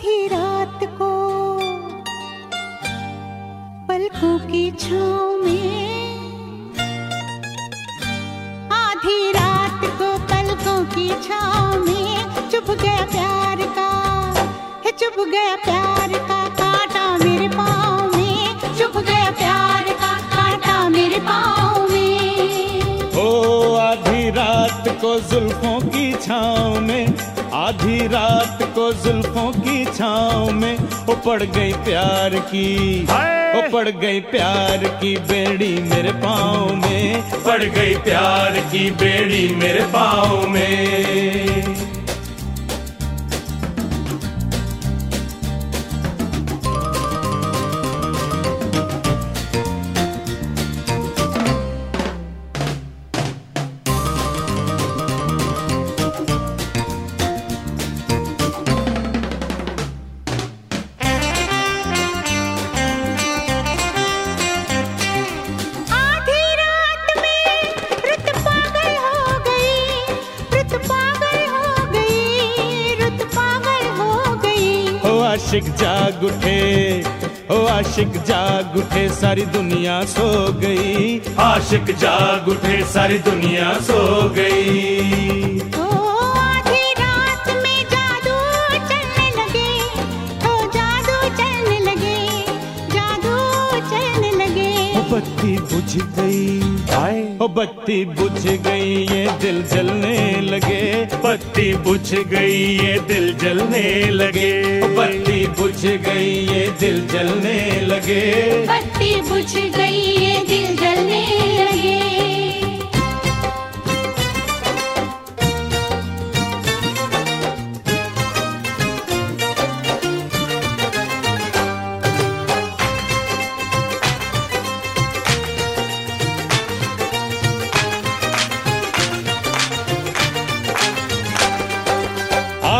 आधी रात को। पलकों की छाँव में। आधी रात को पलकों की छाँव में चुप गया प्यार का। है चुप गया प्यार का काटा मेरे पाँव में। चुप गया प्यार का काटा मेरे पाँव में। ओ आधी रात को जुल्फों की छाँव में। आधी रात को जुल्फों की छाँव में उपड़ पड़ गई प्यार की। उपड़ पड़ गई प्यार की बेड़ी मेरे पाँव में। पड़ गई प्यार की बेड़ी मेरे पाँव में। आशिक जाग उठे, ओ आशिक जाग उठे, सारी दुनिया सो गई। आशिक जाग उठे, सारी दुनिया सो गई। बत्ती बुझ गई। आए ओ बत्ती बुझ गई ये दिल जलने लगे। बत्ती बुझ गई ये दिल जलने लगे। बत्ती बुझ गई ये दिल जलने लगे। बत्ती बुझ गई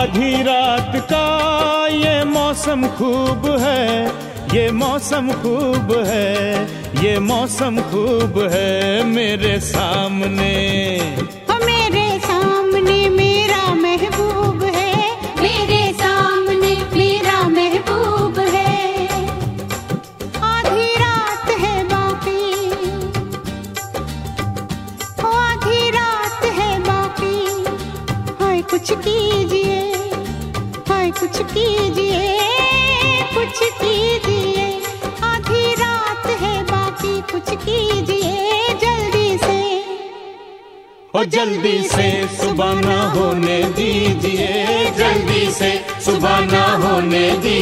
आधी रात का ये मौसम खूब है, ये मौसम खूब है, ये मौसम खूब है मेरे सामने। मेरे सामने मेरा महबूब है, मेरे सामने मेरा महबूब है। आधी रात है बाकी आधी रात है बाकी, हाय कुछ कीजिए। कुछ कीजिए कुछ कीजिए। आधी रात है बाकी, कुछ कीजिए जल्दी से। ओ जल्दी से सुबह ना होने दीजिए, जल्दी से सुबह ना होने दीजिए।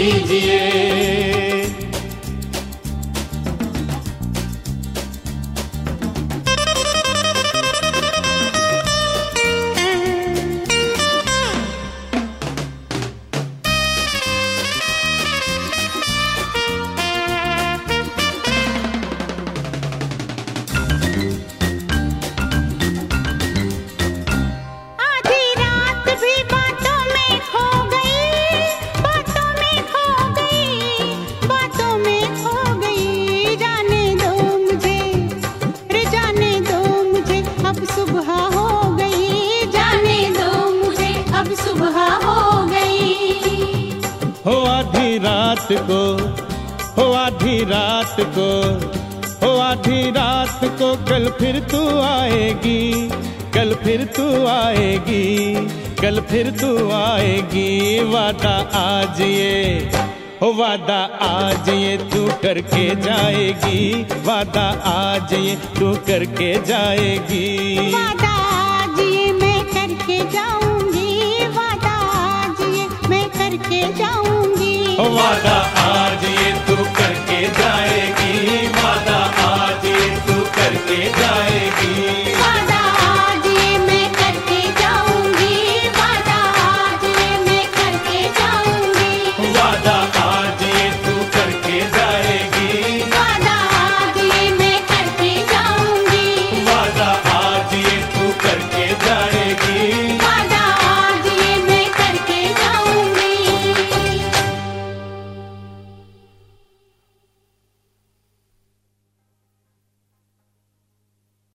रात को, हो आधी रात को, हो आधी रात को, कल फिर तू आएगी, कल फिर तू आएगी, कल फिर तू आएगी, वादा आज ये, हो वादा आज ये तू करके जाएगी, वादा आज ये तू करके जाएगी। वादा आज ये मैं करके जाऊँगी ये